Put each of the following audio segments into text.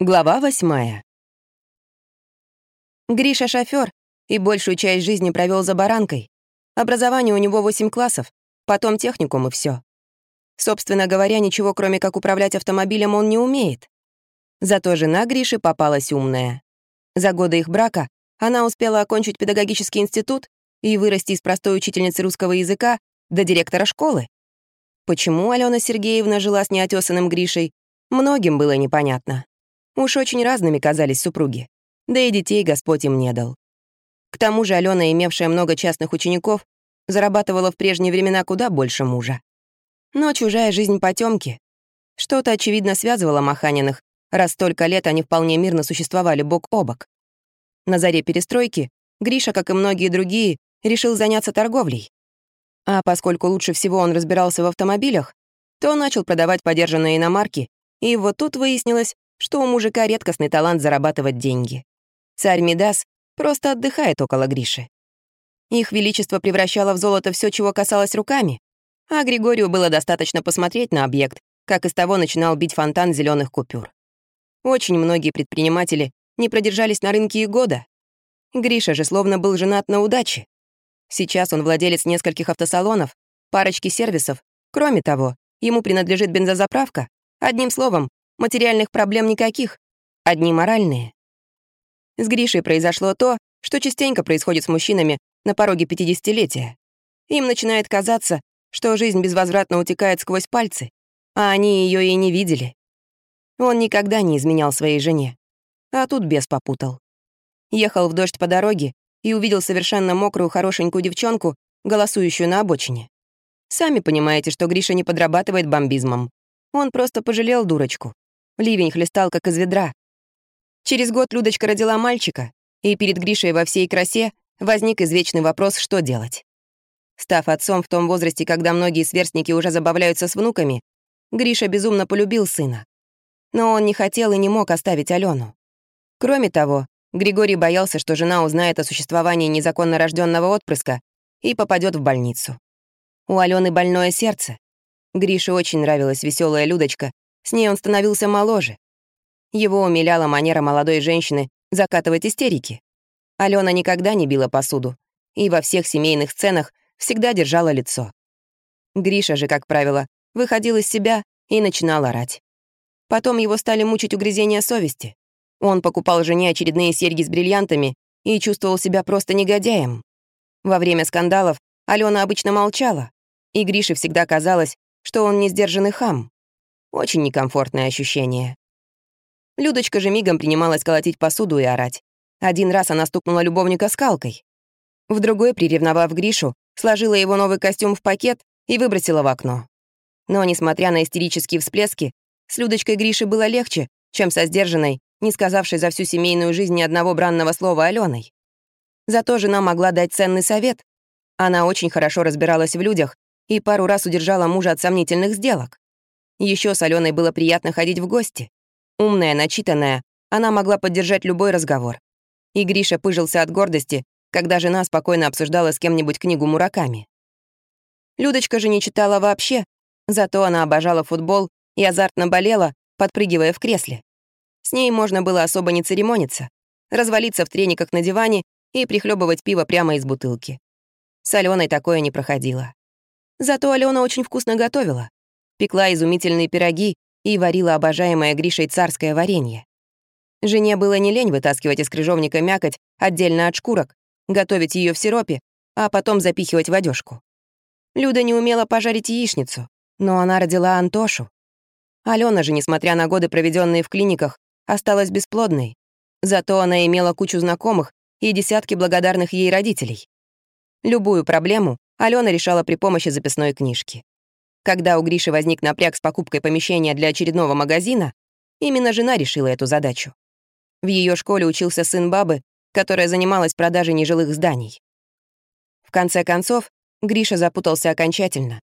Глава восьмая. Гриша шофер и большую часть жизни провел за баранкой. Образование у него 8 классов, потом техникум и все. Собственно говоря, ничего кроме как управлять автомобилем он не умеет. Зато жена Гриши попалась умная. За годы их брака она успела окончить педагогический институт и вырасти из простой учительницы русского языка до директора школы. Почему Алена Сергеевна жила с неотесанным Гришей, многим было непонятно. Уж очень разными казались супруги. Да и детей Господь им не дал. К тому же Алена, имевшая много частных учеников, зарабатывала в прежние времена куда больше мужа. Но чужая жизнь потемки. Что-то, очевидно, связывало Маханиных, раз столько лет они вполне мирно существовали бок о бок. На заре перестройки Гриша, как и многие другие, решил заняться торговлей. А поскольку лучше всего он разбирался в автомобилях, то начал продавать подержанные иномарки, и вот тут выяснилось, что у мужика редкостный талант зарабатывать деньги. Царь Мидас просто отдыхает около Гриши. Их величество превращало в золото все, чего касалось руками, а Григорию было достаточно посмотреть на объект, как из того начинал бить фонтан зеленых купюр. Очень многие предприниматели не продержались на рынке и года. Гриша же словно был женат на удаче. Сейчас он владелец нескольких автосалонов, парочки сервисов. Кроме того, ему принадлежит бензозаправка. Одним словом, Материальных проблем никаких, одни моральные. С Гришей произошло то, что частенько происходит с мужчинами на пороге 50-летия. Им начинает казаться, что жизнь безвозвратно утекает сквозь пальцы, а они ее и не видели. Он никогда не изменял своей жене. А тут бес попутал. Ехал в дождь по дороге и увидел совершенно мокрую хорошенькую девчонку, голосующую на обочине. Сами понимаете, что Гриша не подрабатывает бомбизмом. Он просто пожалел дурочку. Ливень хлестал, как из ведра. Через год Людочка родила мальчика, и перед Гришей во всей красе возник извечный вопрос, что делать. Став отцом в том возрасте, когда многие сверстники уже забавляются с внуками, Гриша безумно полюбил сына. Но он не хотел и не мог оставить Алену. Кроме того, Григорий боялся, что жена узнает о существовании незаконно рожденного отпрыска и попадет в больницу. У Алены больное сердце. Грише очень нравилась веселая Людочка, с ней он становился моложе. Его умиляла манера молодой женщины закатывать истерики. Алена никогда не била посуду и во всех семейных сценах всегда держала лицо. Гриша же, как правило, выходил из себя и начинал орать. Потом его стали мучить угрызения совести. Он покупал жене очередные серьги с бриллиантами и чувствовал себя просто негодяем. Во время скандалов Алена обычно молчала, и Грише всегда казалось, что он не сдержанный хам. Очень некомфортное ощущение. Людочка же мигом принималась колотить посуду и орать. Один раз она стукнула любовника скалкой. В другой, приревновав Гришу, сложила его новый костюм в пакет и выбросила в окно. Но, несмотря на истерические всплески, с Людочкой Гриши было легче, чем со сдержанной, не сказавшей за всю семейную жизнь ни одного бранного слова Аленой. Зато жена могла дать ценный совет. Она очень хорошо разбиралась в людях и пару раз удержала мужа от сомнительных сделок. Еще с Аленой было приятно ходить в гости. Умная, начитанная, она могла поддержать любой разговор. И Гриша пыжился от гордости, когда жена спокойно обсуждала с кем-нибудь книгу Мураками. Людочка же не читала вообще, зато она обожала футбол и азартно болела, подпрыгивая в кресле. С ней можно было особо не церемониться, развалиться в трениках на диване и прихлебывать пиво прямо из бутылки. С Аленой такое не проходило. Зато Алена очень вкусно готовила пекла изумительные пироги и варила обожаемое Гришей царское варенье. Жене было не лень вытаскивать из крыжовника мякоть отдельно от шкурок, готовить ее в сиропе, а потом запихивать в одежку. Люда не умела пожарить яичницу, но она родила Антошу. Алена же, несмотря на годы, проведенные в клиниках, осталась бесплодной. Зато она имела кучу знакомых и десятки благодарных ей родителей. Любую проблему Алена решала при помощи записной книжки. Когда у Гриши возник напряг с покупкой помещения для очередного магазина, именно жена решила эту задачу. В ее школе учился сын бабы, которая занималась продажей нежилых зданий. В конце концов, Гриша запутался окончательно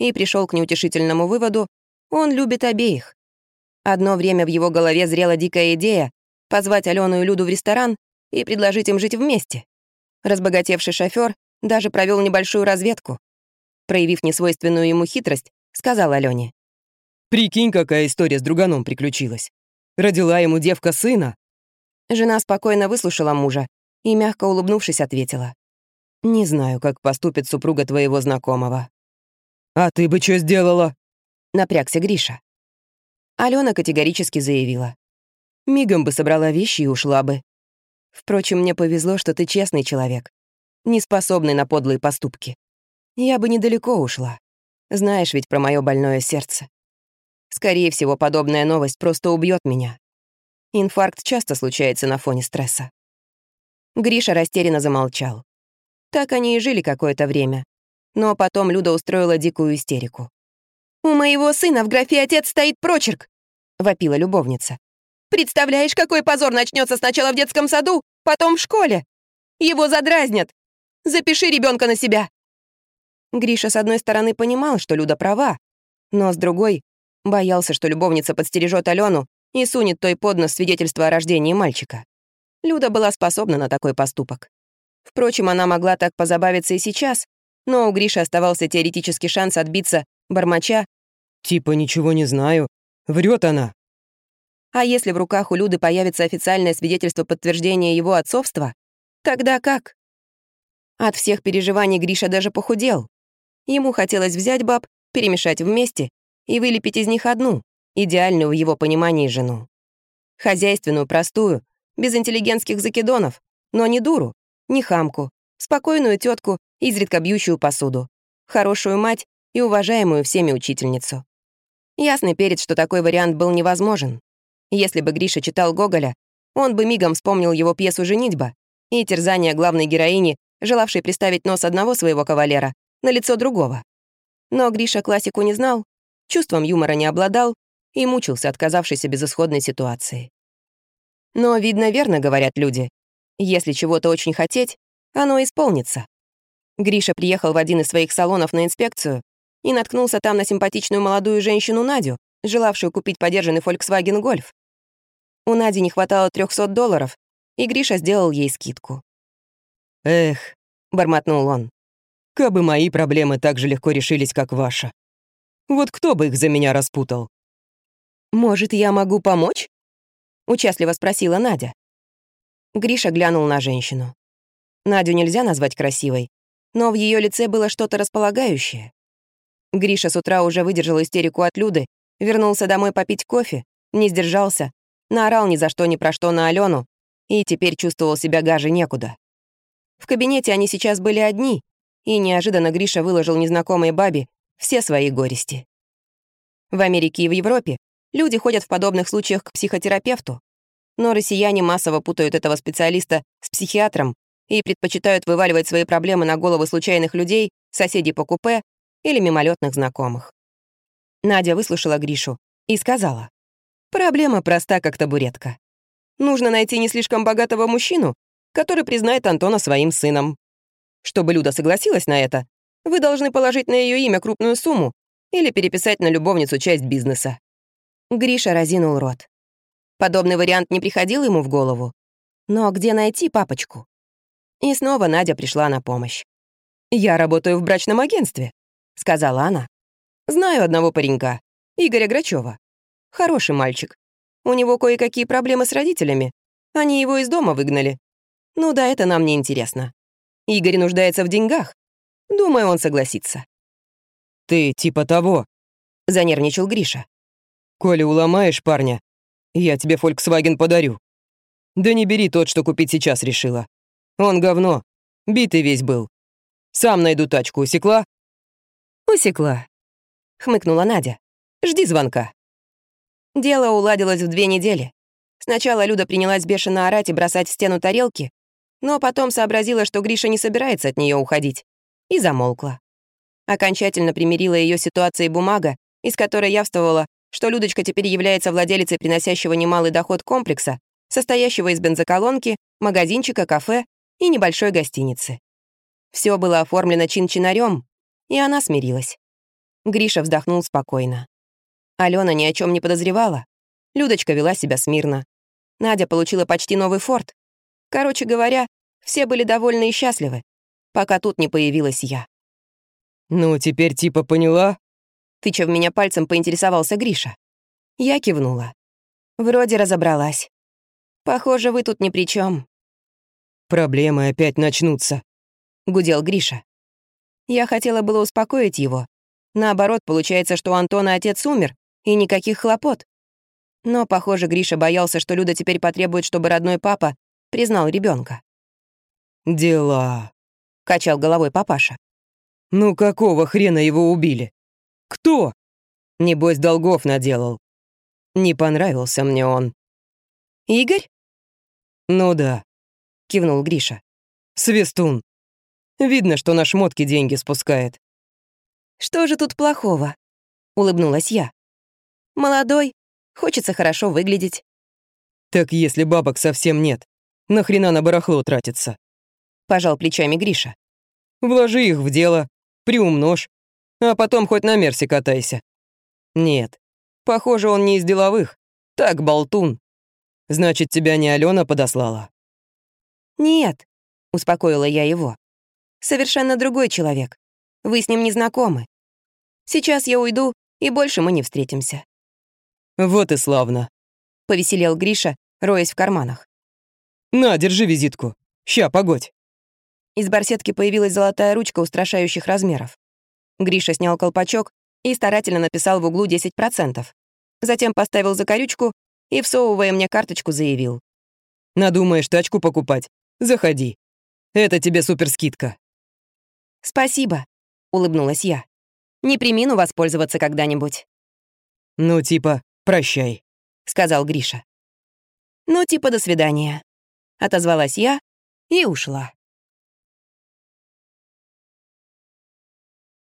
и пришел к неутешительному выводу, он любит обеих. Одно время в его голове зрела дикая идея позвать Алену и Люду в ресторан и предложить им жить вместе. Разбогатевший шофер даже провел небольшую разведку проявив несвойственную ему хитрость, сказал Алёне. «Прикинь, какая история с друганом приключилась. Родила ему девка сына». Жена спокойно выслушала мужа и, мягко улыбнувшись, ответила. «Не знаю, как поступит супруга твоего знакомого». «А ты бы что сделала?» — напрягся Гриша. Алена категорически заявила. «Мигом бы собрала вещи и ушла бы. Впрочем, мне повезло, что ты честный человек, не способный на подлые поступки. Я бы недалеко ушла. Знаешь ведь про мое больное сердце. Скорее всего, подобная новость просто убьет меня. Инфаркт часто случается на фоне стресса. Гриша растерянно замолчал. Так они и жили какое-то время. Но потом Люда устроила дикую истерику. «У моего сына в графе «отец» стоит прочерк!» — вопила любовница. «Представляешь, какой позор начнется сначала в детском саду, потом в школе? Его задразнят! Запиши ребенка на себя!» Гриша, с одной стороны, понимал, что Люда права, но с другой — боялся, что любовница подстережет Алену и сунет той под нос свидетельство о рождении мальчика. Люда была способна на такой поступок. Впрочем, она могла так позабавиться и сейчас, но у Гриши оставался теоретический шанс отбиться, бормоча «Типа ничего не знаю. Врет она». А если в руках у Люды появится официальное свидетельство подтверждения его отцовства, тогда как? От всех переживаний Гриша даже похудел. Ему хотелось взять баб, перемешать вместе и вылепить из них одну, идеальную в его понимании жену. Хозяйственную, простую, без интеллигентских закидонов, но не дуру, не хамку, спокойную тетку, изредка бьющую посуду, хорошую мать и уважаемую всеми учительницу. Ясный перед, что такой вариант был невозможен. Если бы Гриша читал Гоголя, он бы мигом вспомнил его пьесу «Женитьба» и терзание главной героини, желавшей приставить нос одного своего кавалера на лицо другого. Но Гриша классику не знал, чувством юмора не обладал и мучился, отказавшийся безысходной ситуации. Но, видно, верно говорят люди. Если чего-то очень хотеть, оно исполнится. Гриша приехал в один из своих салонов на инспекцию и наткнулся там на симпатичную молодую женщину Надю, желавшую купить подержанный Volkswagen Golf. У Нади не хватало 300 долларов, и Гриша сделал ей скидку. «Эх», — бормотнул он, — «кабы мои проблемы так же легко решились, как ваша. Вот кто бы их за меня распутал?» «Может, я могу помочь?» — участливо спросила Надя. Гриша глянул на женщину. Надю нельзя назвать красивой, но в ее лице было что-то располагающее. Гриша с утра уже выдержал истерику от Люды, вернулся домой попить кофе, не сдержался, наорал ни за что ни про что на Алену и теперь чувствовал себя гаже некуда. В кабинете они сейчас были одни, и неожиданно Гриша выложил незнакомой бабе все свои горести. В Америке и в Европе Люди ходят в подобных случаях к психотерапевту. Но россияне массово путают этого специалиста с психиатром и предпочитают вываливать свои проблемы на головы случайных людей, соседей по купе или мимолетных знакомых. Надя выслушала Гришу и сказала, «Проблема проста, как табуретка. Нужно найти не слишком богатого мужчину, который признает Антона своим сыном. Чтобы Люда согласилась на это, вы должны положить на ее имя крупную сумму или переписать на любовницу часть бизнеса. Гриша разинул рот. Подобный вариант не приходил ему в голову. Но где найти папочку? И снова Надя пришла на помощь. «Я работаю в брачном агентстве», — сказала она. «Знаю одного паренька, Игоря Грачева. Хороший мальчик. У него кое-какие проблемы с родителями. Они его из дома выгнали. Ну да, это нам не интересно. Игорь нуждается в деньгах. Думаю, он согласится». «Ты типа того», — занервничал Гриша. Коли уломаешь парня, я тебе Volkswagen подарю. Да не бери тот, что купить сейчас решила. Он говно. Битый весь был. Сам найду тачку, усекла?» «Усекла», — хмыкнула Надя. «Жди звонка». Дело уладилось в две недели. Сначала Люда принялась бешено орать и бросать в стену тарелки, но потом сообразила, что Гриша не собирается от нее уходить, и замолкла. Окончательно примирила ее ситуация и бумага, из которой явствовала, что Людочка теперь является владелицей приносящего немалый доход комплекса, состоящего из бензоколонки, магазинчика, кафе и небольшой гостиницы. Все было оформлено чин-чинарем, и она смирилась. Гриша вздохнул спокойно. Алена ни о чем не подозревала. Людочка вела себя смирно. Надя получила почти новый форт. Короче говоря, все были довольны и счастливы, пока тут не появилась я. «Ну, теперь типа поняла?» Тыча в меня пальцем, поинтересовался Гриша. Я кивнула. Вроде разобралась. Похоже, вы тут ни при чем. Проблемы опять начнутся, гудел Гриша. Я хотела было успокоить его. Наоборот, получается, что у Антона отец умер, и никаких хлопот. Но, похоже, Гриша боялся, что Люда теперь потребует, чтобы родной папа признал ребенка. «Дела», — качал головой папаша. «Ну какого хрена его убили? Кто? Небось, долгов наделал. Не понравился мне он». «Игорь?» «Ну да», — кивнул Гриша. «Свистун. Видно, что на шмотки деньги спускает». «Что же тут плохого?» — улыбнулась я. «Молодой, хочется хорошо выглядеть». «Так если бабок совсем нет, нахрена на барахло тратиться?» — пожал плечами Гриша. «Вложи их в дело, приумножь, а потом хоть на Мерсе катайся». «Нет, похоже, он не из деловых, так болтун. Значит, тебя не Алена подослала?» «Нет», — успокоила я его. «Совершенно другой человек. Вы с ним не знакомы. Сейчас я уйду, и больше мы не встретимся». «Вот и славно», — повеселел Гриша, роясь в карманах. «На, держи визитку. Ща, погодь». Из барсетки появилась золотая ручка устрашающих размеров. Гриша снял колпачок и старательно написал в углу 10%. Затем поставил закорючку и, всовывая мне карточку, заявил. «Надумаешь тачку покупать? Заходи. Это тебе суперскидка». «Спасибо», — улыбнулась я. «Не примину воспользоваться когда-нибудь». «Ну, типа, прощай», — сказал Гриша. «Ну, типа, до свидания», — отозвалась я и ушла.